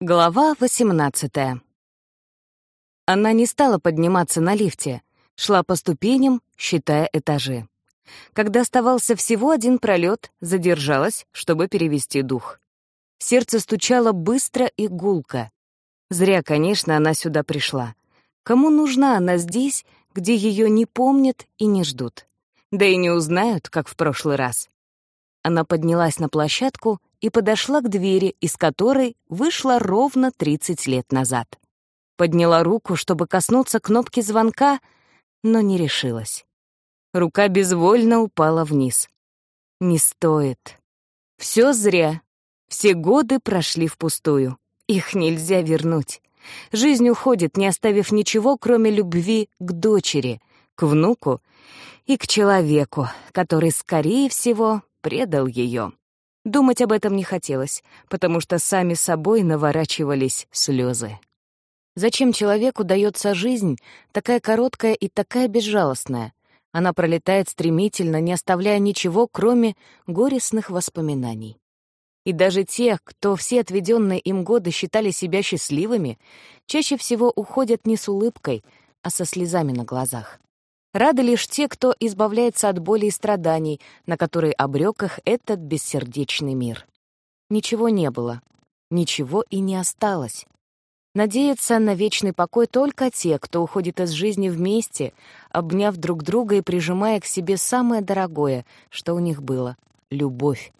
Глава 18 Она не стала подниматься на лифте, шла по ступеням, считая этажи. Когда оставался всего один пролет, задержалась, чтобы перевести дух. Сердце стучало быстро и гулко. Зря, конечно, она сюда пришла. Кому нужна она здесь, где ее не помнят и не ждут? Да и не узнают, как в прошлый раз. Она поднялась на площадку и подошла к двери, из которой вышла ровно 30 лет назад. Подняла руку, чтобы коснуться кнопки звонка, но не решилась. Рука безвольно упала вниз. Не стоит. Все зря. Все годы прошли впустую. Их нельзя вернуть. Жизнь уходит, не оставив ничего, кроме любви к дочери, к внуку и к человеку, который, скорее всего, предал ее. Думать об этом не хотелось, потому что сами собой наворачивались слезы. Зачем человеку дается жизнь, такая короткая и такая безжалостная? Она пролетает стремительно, не оставляя ничего, кроме горестных воспоминаний. И даже те, кто все отведенные им годы считали себя счастливыми, чаще всего уходят не с улыбкой, а со слезами на глазах. Рады лишь те, кто избавляется от боли и страданий, на которые обрек их этот бессердечный мир. Ничего не было, ничего и не осталось. Надеются на вечный покой только те, кто уходит из жизни вместе, обняв друг друга и прижимая к себе самое дорогое, что у них было — любовь.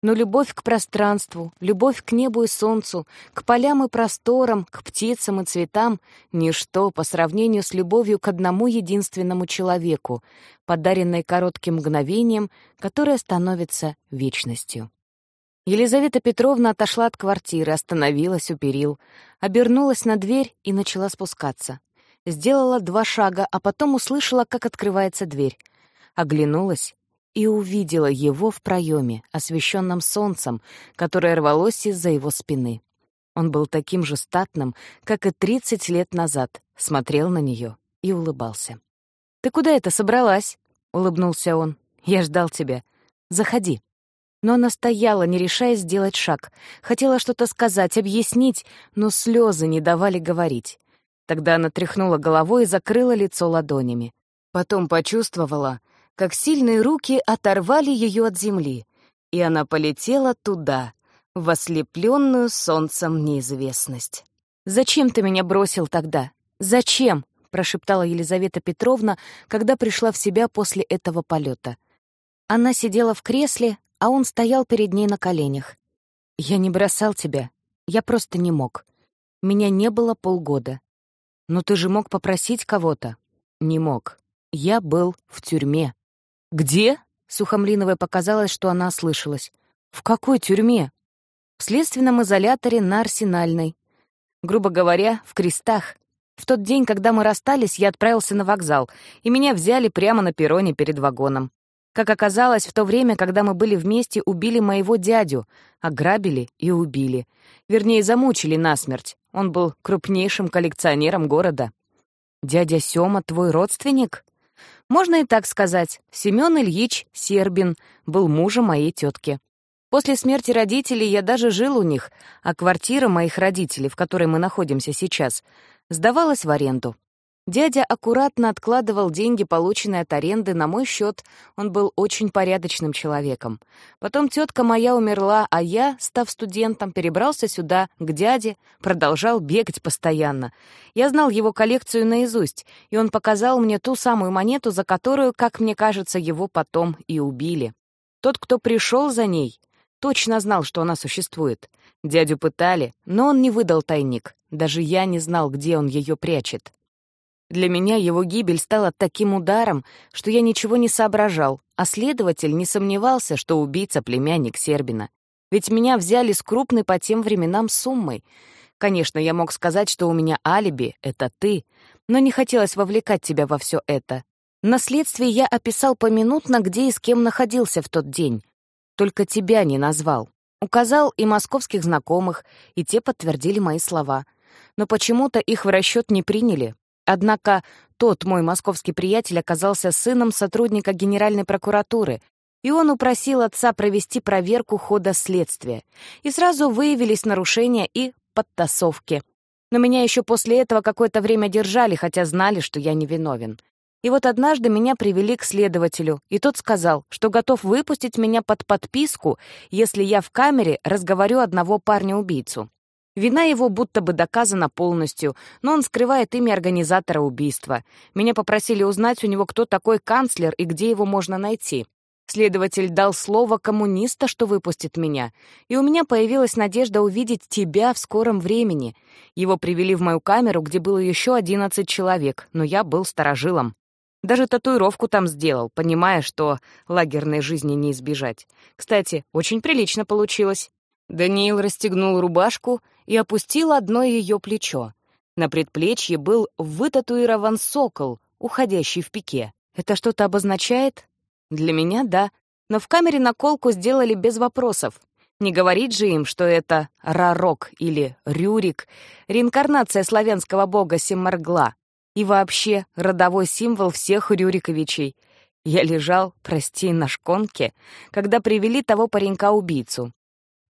Но любовь к пространству, любовь к небу и солнцу, к полям и просторам, к птицам и цветам — ничто по сравнению с любовью к одному единственному человеку, подаренной коротким мгновением, которое становится вечностью. Елизавета Петровна отошла от квартиры, остановилась у перил, обернулась на дверь и начала спускаться. Сделала два шага, а потом услышала, как открывается дверь. Оглянулась и увидела его в проеме, освещенном солнцем, которое рвалось из-за его спины. Он был таким же статным, как и тридцать лет назад, смотрел на нее и улыбался. «Ты куда это собралась?» — улыбнулся он. «Я ждал тебя. Заходи». Но она стояла, не решаясь сделать шаг. Хотела что-то сказать, объяснить, но слезы не давали говорить. Тогда она тряхнула головой и закрыла лицо ладонями. Потом почувствовала, как сильные руки оторвали ее от земли, и она полетела туда, в ослепленную солнцем неизвестность. «Зачем ты меня бросил тогда? Зачем?» — прошептала Елизавета Петровна, когда пришла в себя после этого полета. Она сидела в кресле, а он стоял перед ней на коленях. «Я не бросал тебя. Я просто не мог. Меня не было полгода. Но ты же мог попросить кого-то?» «Не мог. Я был в тюрьме». «Где?» — Сухомлиновой показалось, что она ослышалась. «В какой тюрьме?» «В следственном изоляторе на Арсенальной. Грубо говоря, в крестах. В тот день, когда мы расстались, я отправился на вокзал, и меня взяли прямо на перроне перед вагоном. Как оказалось, в то время, когда мы были вместе, убили моего дядю, ограбили и убили. Вернее, замучили насмерть. Он был крупнейшим коллекционером города. «Дядя Сёма твой родственник?» Можно и так сказать. Семен Ильич Сербин был мужем моей тетки. После смерти родителей я даже жил у них, а квартира моих родителей, в которой мы находимся сейчас, сдавалась в аренду. Дядя аккуратно откладывал деньги, полученные от аренды, на мой счет. Он был очень порядочным человеком. Потом тетка моя умерла, а я, став студентом, перебрался сюда, к дяде, продолжал бегать постоянно. Я знал его коллекцию наизусть, и он показал мне ту самую монету, за которую, как мне кажется, его потом и убили. Тот, кто пришел за ней, точно знал, что она существует. Дядю пытали, но он не выдал тайник. Даже я не знал, где он ее прячет. Для меня его гибель стала таким ударом, что я ничего не соображал, а следователь не сомневался, что убийца — племянник Сербина. Ведь меня взяли с крупной по тем временам суммой. Конечно, я мог сказать, что у меня алиби — это ты, но не хотелось вовлекать тебя во все это. На следствии я описал поминутно, где и с кем находился в тот день. Только тебя не назвал. Указал и московских знакомых, и те подтвердили мои слова. Но почему-то их в расчет не приняли, Однако тот мой московский приятель оказался сыном сотрудника Генеральной прокуратуры, и он упросил отца провести проверку хода следствия. И сразу выявились нарушения и подтасовки. Но меня еще после этого какое-то время держали, хотя знали, что я невиновен. И вот однажды меня привели к следователю, и тот сказал, что готов выпустить меня под подписку, если я в камере разговорю одного парня-убийцу. Вина его будто бы доказана полностью, но он скрывает имя организатора убийства. Меня попросили узнать у него, кто такой канцлер и где его можно найти. Следователь дал слово коммуниста, что выпустит меня, и у меня появилась надежда увидеть тебя в скором времени. Его привели в мою камеру, где было еще одиннадцать человек, но я был старожилом. Даже татуировку там сделал, понимая, что лагерной жизни не избежать. Кстати, очень прилично получилось. Даниил расстегнул рубашку и опустил одно ее плечо. На предплечье был вытатуирован сокол, уходящий в пике. Это что-то обозначает? Для меня — да. Но в камере наколку сделали без вопросов. Не говорить же им, что это Рарок или Рюрик, реинкарнация славянского бога Семаргла. И вообще родовой символ всех Рюриковичей. Я лежал, прости, на шконке, когда привели того паренька-убийцу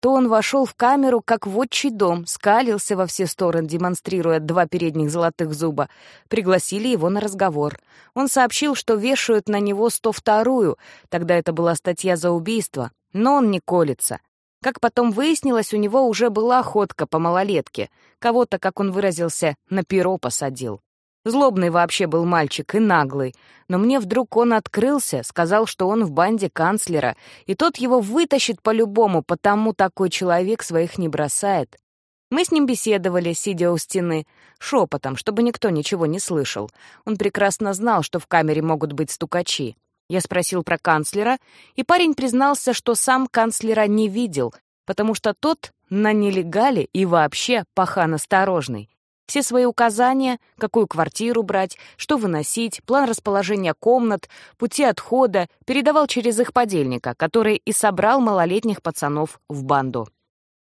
то он вошел в камеру, как в отчий дом, скалился во все стороны, демонстрируя два передних золотых зуба. Пригласили его на разговор. Он сообщил, что вешают на него 102-ю, тогда это была статья за убийство, но он не колется. Как потом выяснилось, у него уже была охотка по малолетке. Кого-то, как он выразился, на перо посадил. Злобный вообще был мальчик и наглый. Но мне вдруг он открылся, сказал, что он в банде канцлера, и тот его вытащит по-любому, потому такой человек своих не бросает. Мы с ним беседовали, сидя у стены, шепотом, чтобы никто ничего не слышал. Он прекрасно знал, что в камере могут быть стукачи. Я спросил про канцлера, и парень признался, что сам канцлера не видел, потому что тот на нелегале и вообще пахан осторожный. Все свои указания, какую квартиру брать, что выносить, план расположения комнат, пути отхода передавал через их подельника, который и собрал малолетних пацанов в банду.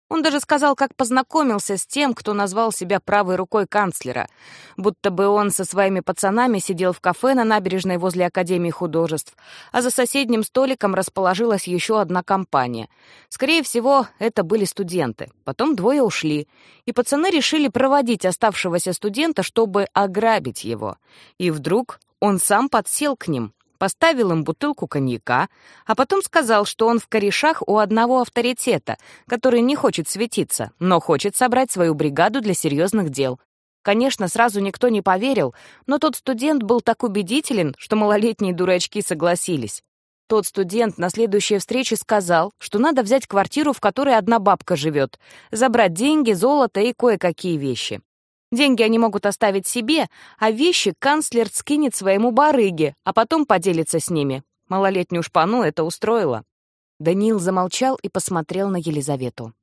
Он даже сказал, как познакомился с тем, кто назвал себя правой рукой канцлера, будто бы он со своими пацанами сидел в кафе на набережной возле Академии художеств, а за соседним столиком расположилась еще одна компания. Скорее всего, это были студенты. Потом двое ушли, и пацаны решили проводить оставшегося студента, чтобы ограбить его. И вдруг он сам подсел к ним, поставил им бутылку коньяка, а потом сказал, что он в корешах у одного авторитета, который не хочет светиться, но хочет собрать свою бригаду для серьезных дел. Конечно, сразу никто не поверил, но тот студент был так убедителен, что малолетние дурачки согласились. Тот студент на следующей встрече сказал, что надо взять квартиру, в которой одна бабка живет, забрать деньги, золото и кое-какие вещи. Деньги они могут оставить себе, а вещи канцлер скинет своему барыге, а потом поделится с ними. Малолетнюю шпану это устроило. Даниил замолчал и посмотрел на Елизавету.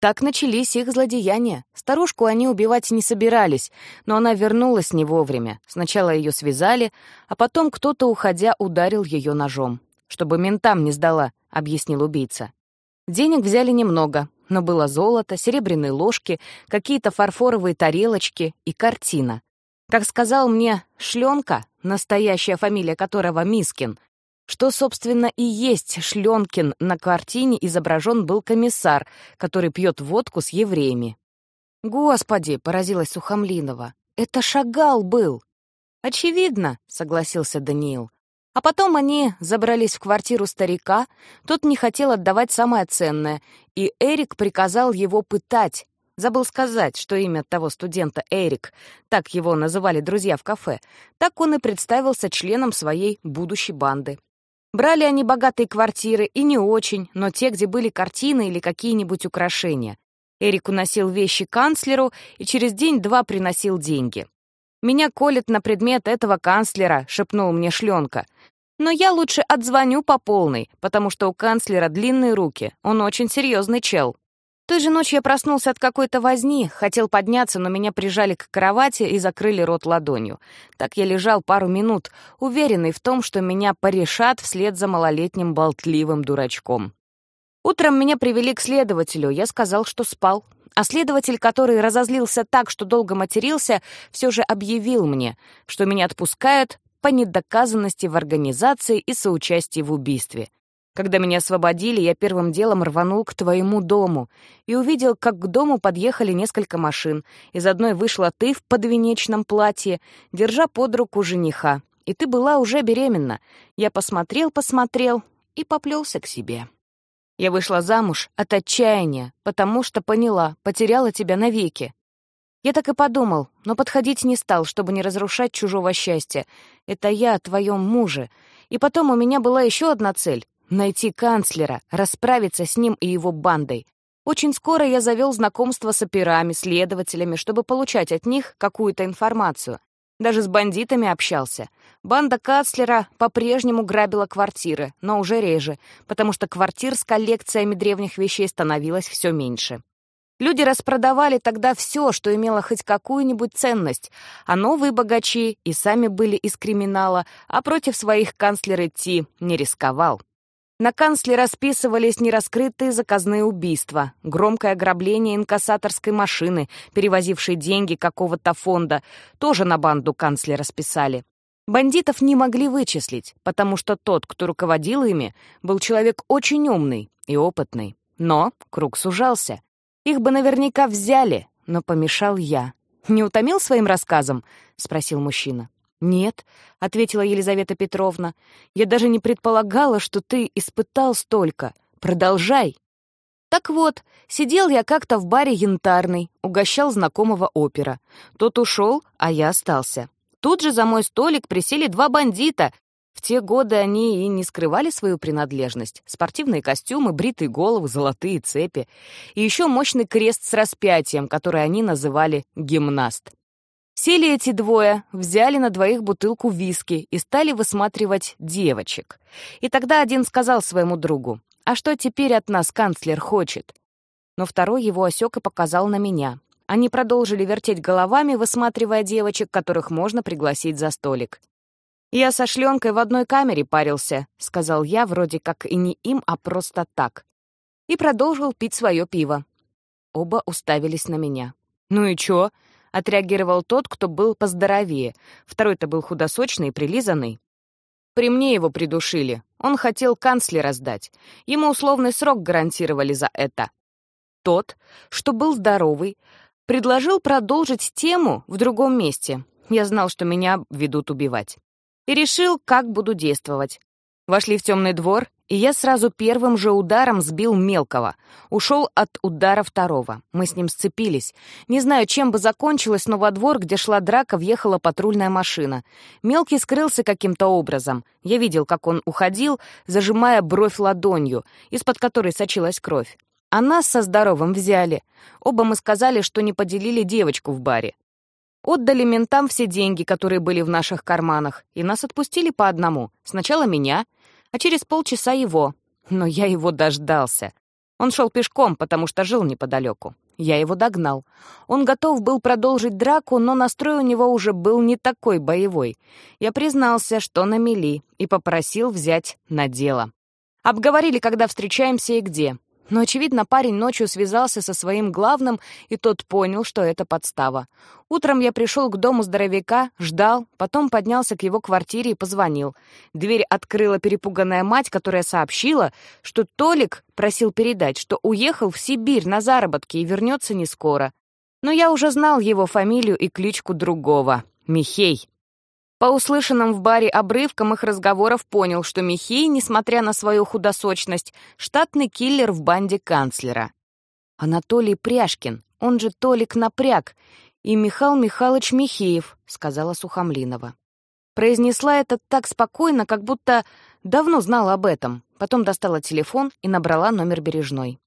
Так начались их злодеяния. Старушку они убивать не собирались, но она вернулась не вовремя. Сначала ее связали, а потом кто-то, уходя, ударил ее ножом. «Чтобы ментам не сдала», — объяснил убийца. Денег взяли немного, но было золото, серебряные ложки, какие-то фарфоровые тарелочки и картина. Как сказал мне Шленка, настоящая фамилия которого Мискин, что, собственно, и есть Шленкин на картине изображен был комиссар, который пьет водку с евреями. «Господи!» — поразилась Сухомлинова. «Это Шагал был!» «Очевидно», — согласился Даниил. А потом они забрались в квартиру старика, тот не хотел отдавать самое ценное, и Эрик приказал его пытать. Забыл сказать, что имя того студента Эрик, так его называли друзья в кафе, так он и представился членом своей будущей банды. Брали они богатые квартиры и не очень, но те, где были картины или какие-нибудь украшения. Эрик уносил вещи канцлеру и через день-два приносил деньги. «Меня колет на предмет этого канцлера», — шепнул мне Шленка. «Но я лучше отзвоню по полной, потому что у канцлера длинные руки. Он очень серьезный чел». Той же ночью я проснулся от какой-то возни, хотел подняться, но меня прижали к кровати и закрыли рот ладонью. Так я лежал пару минут, уверенный в том, что меня порешат вслед за малолетним болтливым дурачком. Утром меня привели к следователю, я сказал, что спал. А следователь, который разозлился так, что долго матерился, все же объявил мне, что меня отпускают по недоказанности в организации и соучастии в убийстве. Когда меня освободили, я первым делом рванул к твоему дому и увидел, как к дому подъехали несколько машин. Из одной вышла ты в подвенечном платье, держа под руку жениха. И ты была уже беременна. Я посмотрел-посмотрел и поплелся к себе. Я вышла замуж от отчаяния, потому что поняла, потеряла тебя навеки. Я так и подумал, но подходить не стал, чтобы не разрушать чужого счастья. Это я о твоем муже. И потом у меня была еще одна цель Найти канцлера, расправиться с ним и его бандой. Очень скоро я завел знакомство с операми, следователями, чтобы получать от них какую-то информацию. Даже с бандитами общался. Банда Канцлера по-прежнему грабила квартиры, но уже реже, потому что квартир с коллекциями древних вещей становилось все меньше. Люди распродавали тогда все, что имело хоть какую-нибудь ценность, а новые богачи и сами были из криминала, а против своих канцлер идти не рисковал. На канцлера списывались нераскрытые заказные убийства, громкое ограбление инкассаторской машины, перевозившей деньги какого-то фонда, тоже на банду канцлера списали. Бандитов не могли вычислить, потому что тот, кто руководил ими, был человек очень умный и опытный. Но круг сужался. Их бы наверняка взяли, но помешал я. «Не утомил своим рассказом?» — спросил мужчина. «Нет», — ответила Елизавета Петровна, «я даже не предполагала, что ты испытал столько. Продолжай». Так вот, сидел я как-то в баре «Янтарный», угощал знакомого опера. Тот ушел, а я остался. Тут же за мой столик присели два бандита. В те годы они и не скрывали свою принадлежность. Спортивные костюмы, бритые головы, золотые цепи. И еще мощный крест с распятием, который они называли «гимнаст». Сели эти двое, взяли на двоих бутылку виски и стали высматривать девочек. И тогда один сказал своему другу, «А что теперь от нас канцлер хочет?» Но второй его осек и показал на меня. Они продолжили вертеть головами, высматривая девочек, которых можно пригласить за столик. «Я со шленкой в одной камере парился», — сказал я, вроде как и не им, а просто так. И продолжил пить свое пиво. Оба уставились на меня. «Ну и чё?» Отреагировал тот, кто был поздоровее. Второй-то был худосочный и прилизанный. При мне его придушили. Он хотел канцлера сдать. Ему условный срок гарантировали за это. Тот, что был здоровый, предложил продолжить тему в другом месте. Я знал, что меня ведут убивать. И решил, как буду действовать. Вошли в темный двор, и я сразу первым же ударом сбил мелкого. Ушел от удара второго. Мы с ним сцепились. Не знаю, чем бы закончилось, но во двор, где шла драка, въехала патрульная машина. Мелкий скрылся каким-то образом. Я видел, как он уходил, зажимая бровь ладонью, из-под которой сочилась кровь. А нас со здоровым взяли. Оба мы сказали, что не поделили девочку в баре. Отдали ментам все деньги, которые были в наших карманах, и нас отпустили по одному. Сначала меня, а через полчаса его. Но я его дождался. Он шел пешком, потому что жил неподалеку. Я его догнал. Он готов был продолжить драку, но настрой у него уже был не такой боевой. Я признался, что на мели, и попросил взять на дело. Обговорили, когда встречаемся и где. Но, очевидно, парень ночью связался со своим главным, и тот понял, что это подстава. Утром я пришел к дому здоровяка, ждал, потом поднялся к его квартире и позвонил. Дверь открыла перепуганная мать, которая сообщила, что Толик просил передать, что уехал в Сибирь на заработки и вернется не скоро. Но я уже знал его фамилию и кличку другого — Михей. По услышанным в баре обрывкам их разговоров понял, что Михей, несмотря на свою худосочность, штатный киллер в банде канцлера. «Анатолий Пряшкин, он же Толик Напряг, и Михаил Михайлович Михеев», — сказала Сухомлинова. Произнесла это так спокойно, как будто давно знала об этом. Потом достала телефон и набрала номер Бережной.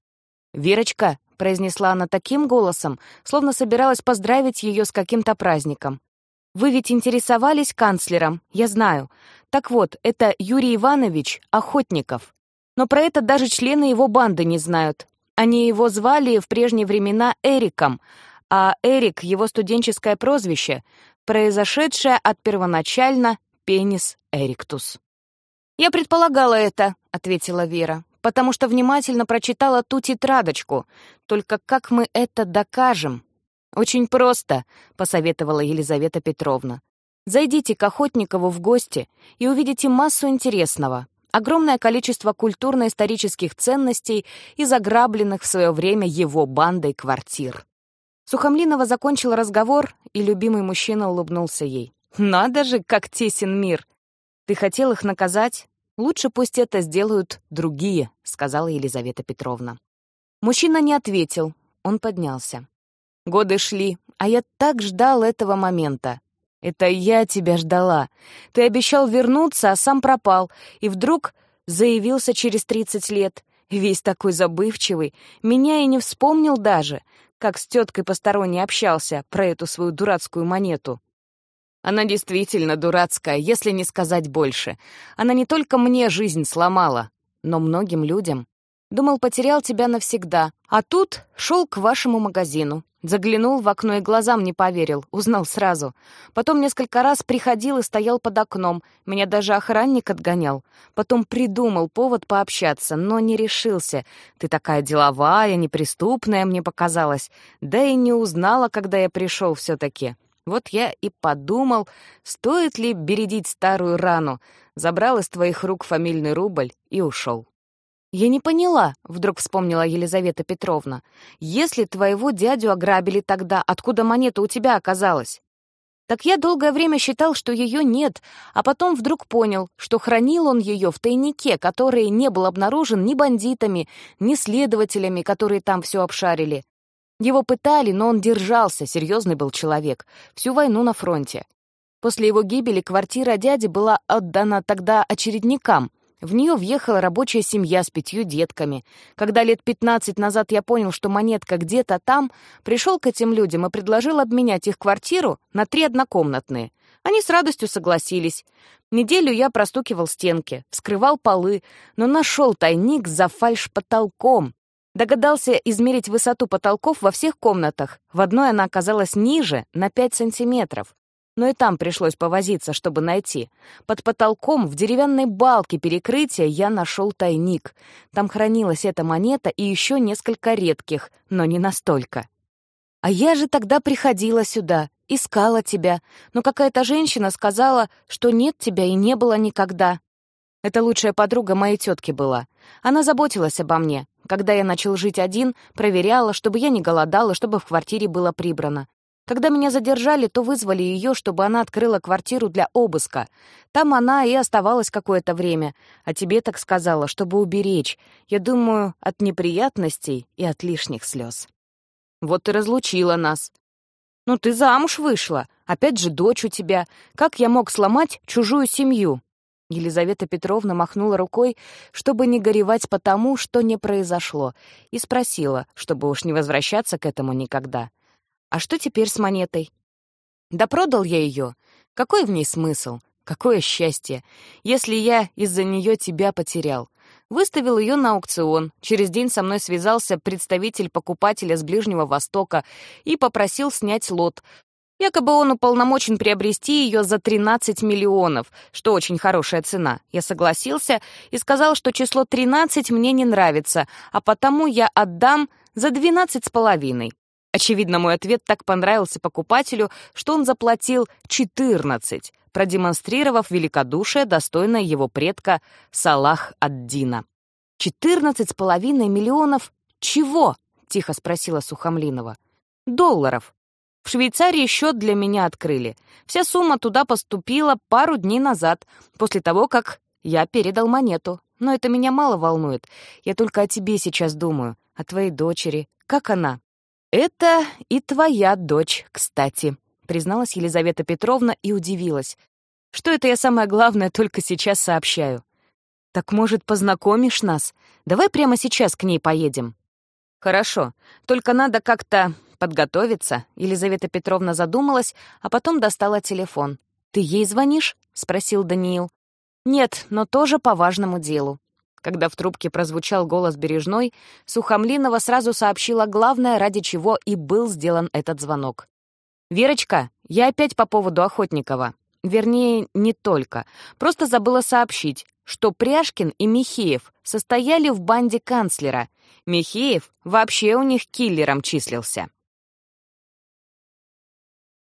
«Верочка», — произнесла она таким голосом, словно собиралась поздравить ее с каким-то праздником. Вы ведь интересовались канцлером, я знаю. Так вот, это Юрий Иванович Охотников. Но про это даже члены его банды не знают. Они его звали в прежние времена Эриком, а Эрик — его студенческое прозвище, произошедшее от первоначально пенис эриктус. «Я предполагала это», — ответила Вера, «потому что внимательно прочитала ту тетрадочку. Только как мы это докажем?» «Очень просто», — посоветовала Елизавета Петровна. «Зайдите к Охотникову в гости и увидите массу интересного. огромное количество культурно-исторических ценностей и заграбленных в свое время его бандой квартир. Сухомлинова закончил разговор, и любимый мужчина улыбнулся ей. «Надо же, как тесен мир! Ты хотел их наказать? Лучше пусть это сделают другие», — сказала Елизавета Петровна. Мужчина не ответил, он поднялся. Годы шли, а я так ждал этого момента. Это я тебя ждала. Ты обещал вернуться, а сам пропал. И вдруг заявился через тридцать лет. Весь такой забывчивый. Меня и не вспомнил даже, как с теткой посторонней общался про эту свою дурацкую монету. Она действительно дурацкая, если не сказать больше. Она не только мне жизнь сломала, но многим людям. Думал, потерял тебя навсегда. А тут шел к вашему магазину. Заглянул в окно и глазам не поверил, узнал сразу. Потом несколько раз приходил и стоял под окном. Меня даже охранник отгонял. Потом придумал повод пообщаться, но не решился. Ты такая деловая, неприступная, мне показалось. Да и не узнала, когда я пришел все-таки. Вот я и подумал, стоит ли бередить старую рану. Забрал из твоих рук фамильный рубль и ушел. «Я не поняла», — вдруг вспомнила Елизавета Петровна. «Если твоего дядю ограбили тогда, откуда монета у тебя оказалась?» Так я долгое время считал, что ее нет, а потом вдруг понял, что хранил он ее в тайнике, который не был обнаружен ни бандитами, ни следователями, которые там все обшарили. Его пытали, но он держался, серьезный был человек, всю войну на фронте. После его гибели квартира дяди была отдана тогда очередникам, в нее въехала рабочая семья с пятью детками. Когда лет пятнадцать назад я понял, что монетка где-то там, пришел к этим людям и предложил обменять их квартиру на три однокомнатные. Они с радостью согласились. Неделю я простукивал стенки, вскрывал полы, но нашел тайник за фальш-потолком. Догадался измерить высоту потолков во всех комнатах. В одной она оказалась ниже, на пять сантиметров но и там пришлось повозиться, чтобы найти. Под потолком в деревянной балке перекрытия я нашел тайник. Там хранилась эта монета и еще несколько редких, но не настолько. А я же тогда приходила сюда, искала тебя, но какая-то женщина сказала, что нет тебя и не было никогда. Это лучшая подруга моей тетки была. Она заботилась обо мне. Когда я начал жить один, проверяла, чтобы я не голодала, чтобы в квартире было прибрано. Когда меня задержали, то вызвали ее, чтобы она открыла квартиру для обыска. Там она и оставалась какое-то время. А тебе так сказала, чтобы уберечь. Я думаю, от неприятностей и от лишних слез. Вот ты разлучила нас. Ну, ты замуж вышла. Опять же, дочь у тебя. Как я мог сломать чужую семью? Елизавета Петровна махнула рукой, чтобы не горевать по тому, что не произошло, и спросила, чтобы уж не возвращаться к этому никогда. А что теперь с монетой? Да продал я ее. Какой в ней смысл? Какое счастье, если я из-за нее тебя потерял. Выставил ее на аукцион. Через день со мной связался представитель покупателя с Ближнего Востока и попросил снять лот. Якобы он уполномочен приобрести ее за 13 миллионов, что очень хорошая цена. Я согласился и сказал, что число 13 мне не нравится, а потому я отдам за 12 с половиной. Очевидно, мой ответ так понравился покупателю, что он заплатил 14, продемонстрировав великодушие, достойное его предка Салах ад-Дина. «Четырнадцать с половиной миллионов чего?» — тихо спросила Сухомлинова. «Долларов. В Швейцарии счет для меня открыли. Вся сумма туда поступила пару дней назад, после того, как я передал монету. Но это меня мало волнует. Я только о тебе сейчас думаю, о твоей дочери. Как она?» «Это и твоя дочь, кстати», — призналась Елизавета Петровна и удивилась. «Что это я самое главное только сейчас сообщаю?» «Так, может, познакомишь нас? Давай прямо сейчас к ней поедем». «Хорошо, только надо как-то подготовиться», — Елизавета Петровна задумалась, а потом достала телефон. «Ты ей звонишь?» — спросил Даниил. «Нет, но тоже по важному делу». Когда в трубке прозвучал голос Бережной, Сухомлинова сразу сообщила главное, ради чего и был сделан этот звонок. «Верочка, я опять по поводу Охотникова. Вернее, не только. Просто забыла сообщить, что Пряшкин и Михеев состояли в банде канцлера. Михеев вообще у них киллером числился».